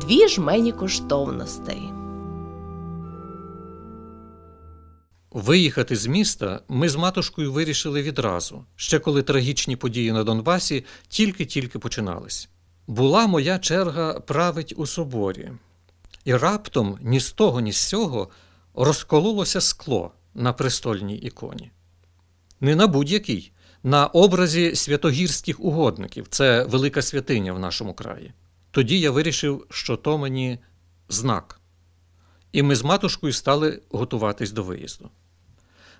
дві жмені коштовностей. Виїхати з міста ми з матушкою вирішили відразу, ще коли трагічні події на Донбасі тільки-тільки починались. Була моя черга править у соборі, і раптом ні з того, ні з сього розкололося скло на престольній іконі. Не на будь-якій, на образі святогірських угодників це велика святиня в нашому краї. Тоді я вирішив, що то мені знак. І ми з матушкою стали готуватись до виїзду.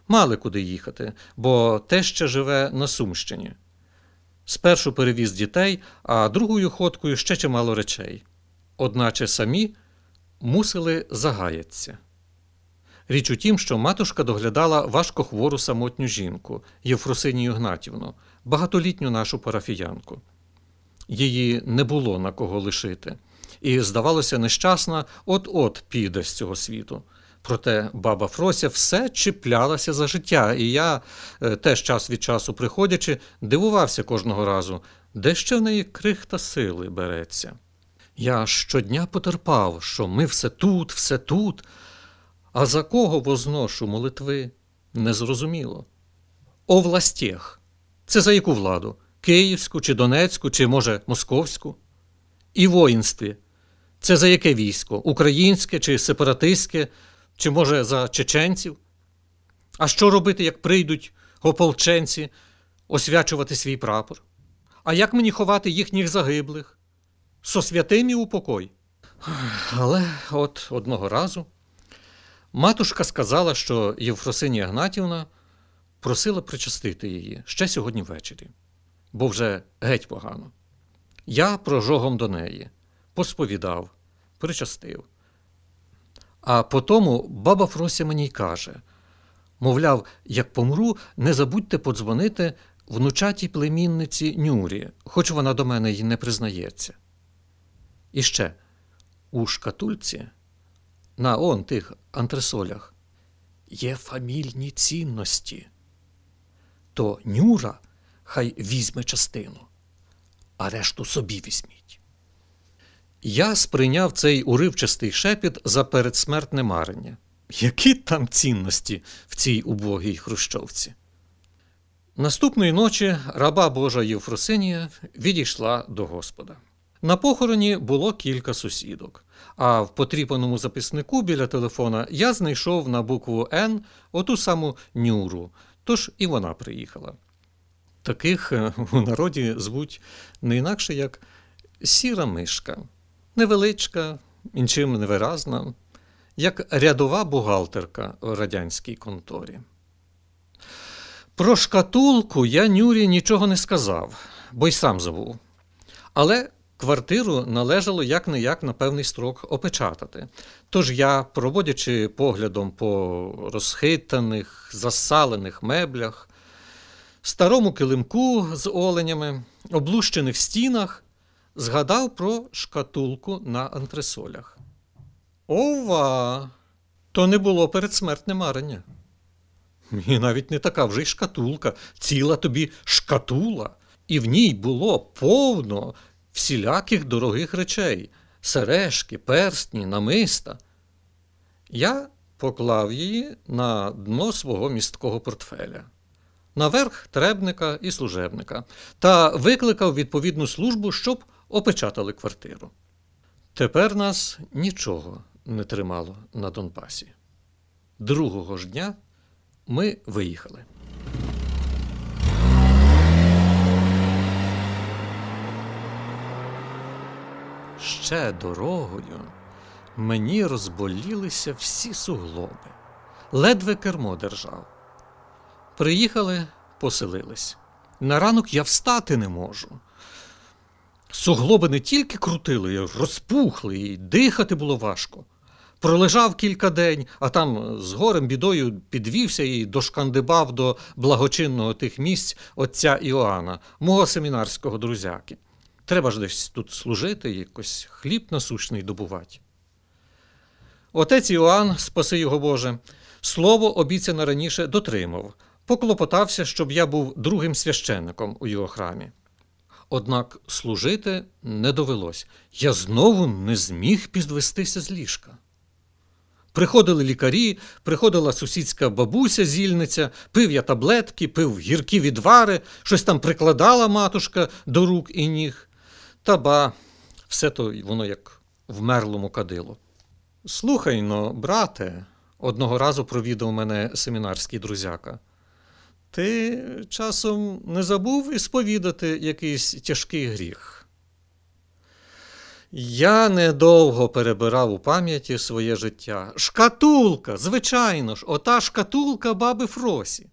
Мали куди їхати, бо теща живе на Сумщині. Спершу перевіз дітей, а другою ходкою ще чимало речей. Одначе самі мусили загаятися. Річ у тім, що матушка доглядала важкохвору самотню жінку Євфросинію Гнатівну, багатолітню нашу парафіянку. Її не було на кого лишити, і, здавалося, нещасна от-от піде з цього світу. Проте баба Фрося все чіплялася за життя, і я, е, теж час від часу приходячи, дивувався кожного разу, де ще в неї крихта сили береться. Я щодня потерпав, що ми все тут, все тут, а за кого возношу молитви незрозуміло. О властях. Це за яку владу? Київську чи Донецьку, чи, може, Московську? І воїнстві. Це за яке військо? Українське чи сепаратистське, чи, може, за чеченців? А що робити, як прийдуть ополченці освячувати свій прапор? А як мені ховати їхніх загиблих? Со святими у покой? Але от одного разу матушка сказала, що Євфросинія Гнатівна просила причастити її ще сьогодні ввечері, бо вже геть погано. Я прожогом до неї посповідав, причастив. А потому баба Фрося мені й каже: мовляв, як помру, не забудьте подзвонити внучатій племінниці Нюрі, хоч вона до мене й не признається. І ще у шкатульці, на он тих антресолях, є фамільні цінності. То Нюра хай візьме частину, а решту собі візьміть. Я сприйняв цей уривчастий шепіт за передсмертне марення. Які там цінності в цій убогій хрущовці? Наступної ночі раба Божа Євфросинія відійшла до Господа. На похороні було кілька сусідок, а в потріпаному записнику біля телефона я знайшов на букву Н оту саму Нюру, тож і вона приїхала. Таких е, у народі звуть не інакше як сіра мишка, невеличка, іншим невиразна, як рядова бухгалтерка в радянській конторі. Про шкатулку я Нюрі нічого не сказав, бо й сам забув. Але квартиру належало як не як на певний строк опечатати. Тож я, проводячи поглядом по розхитаних, засалених меблях, старому килимку з оленями, облущених стінах, згадав про шкатулку на антресолях. Ова! То не було передсмертне марення. І навіть не така вже й шкатулка, ціла тобі шкатула, і в ній було повно всіляких дорогих речей сережки, перстні, намиста. Я поклав її на дно свого місткого портфеля, наверх требника і служебника, та викликав відповідну службу, щоб опечатали квартиру. Тепер нас нічого не тримало на Донбасі. Другого ж дня ми виїхали. Ще дорогою мені розболілися всі суглоби, ледве кермо держав. Приїхали, поселились. На ранок я встати не можу. Суглоби не тільки крутили, розпухли, і дихати було важко. Пролежав кілька день, а там з горем бідою підвівся і дошкандибав до благочинного тих місць отця Іоанна, мого семінарського друзяки. Треба ж десь тут служити, якось хліб насущний добувати. Отець Іоанн, спаси його Боже, слово обіцяне раніше дотримав, поклопотався, щоб я був другим священником у його храмі. Однак служити не довелось. Я знову не зміг підвестися з ліжка. Приходили лікарі, приходила сусідська бабуся зільниця, пив я таблетки, пив гіркі відвари, щось там прикладала матушка до рук і ніг. Та ба, все то воно як вмерлому кадило. Слухай но, брате, одного разу провідав мене семінарський друзяка. Ти часом не забув ісповідати якийсь тяжкий гріх? Я недовго перебирав у пам'яті своє життя. Шкатулка, звичайно ж, ота шкатулка баби Фросі.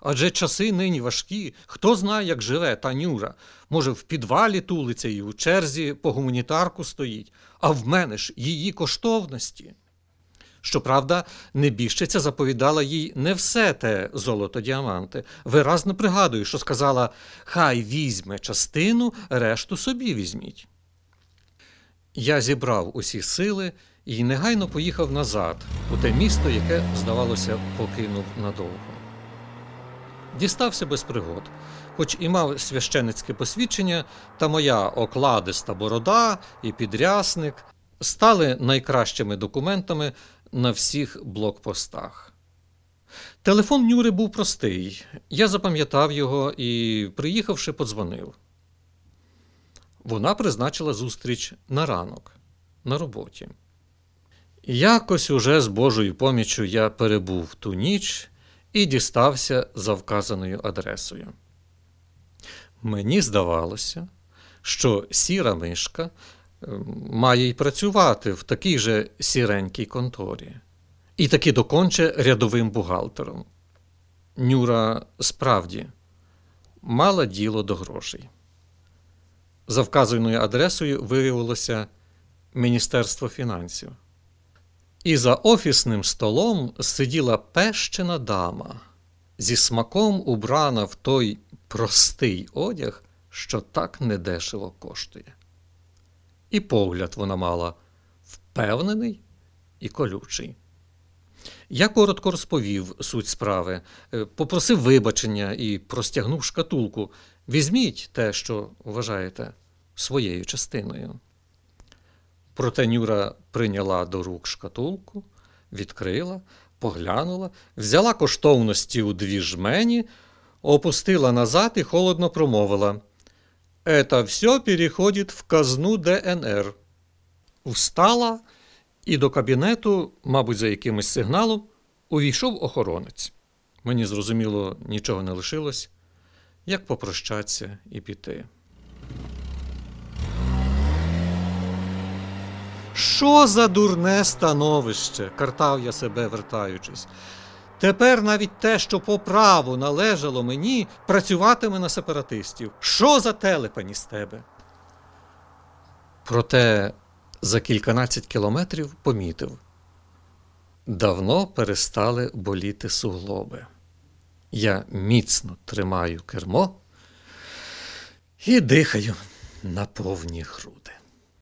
Адже часи нині важкі, хто знає, як живе та Нюра. Може, в підвалі тулиться і у черзі по гуманітарку стоїть, а в мене ж її коштовності. Щоправда, небіжчиця заповідала їй не все те золото діаманти. Виразно пригадую, що сказала: хай візьме частину, решту собі візьміть. Я зібрав усі сили і негайно поїхав назад, у те місто, яке, здавалося, покинув надовго. Дістався без пригод, хоч і мав священицьке посвідчення, та моя окладиста борода і підрясник стали найкращими документами на всіх блокпостах. Телефон Нюри був простий. Я запам'ятав його і, приїхавши, подзвонив. Вона призначила зустріч на ранок на роботі. Якось уже з Божою поміччю я перебув ту ніч і дістався за вказаною адресою. Мені здавалося, що сіра мишка має й працювати в такій же сіренькій конторі, і таки доконче рядовим бухгалтером. Нюра справді мала діло до грошей. За вказаною адресою виявилося Міністерство фінансів. І за офісним столом сиділа пещена дама, зі смаком убрана в той простий одяг, що так недешево коштує. І погляд вона мала впевнений і колючий. Я коротко розповів суть справи, е, попросив вибачення і простягнув шкатулку. Візьміть те, що вважаєте своєю частиною. Проте Нюра прийняла до рук шкатулку, відкрила, поглянула, взяла коштовності у дві жмені, опустила назад і холодно промовила. «Это все переходить в казну ДНР. Встала і до кабінету, мабуть, за якимось сигналом, увійшов охоронець. Мені зрозуміло, нічого не лишилось, як попрощатися і піти. Що за дурне становище? картав я себе, вертаючись. Тепер навіть те, що по праву належало мені, працюватиме на сепаратистів. Що за телепані з тебе? Проте за кільканадцять кілометрів помітив. Давно перестали боліти суглоби. Я міцно тримаю кермо і дихаю на повні груди.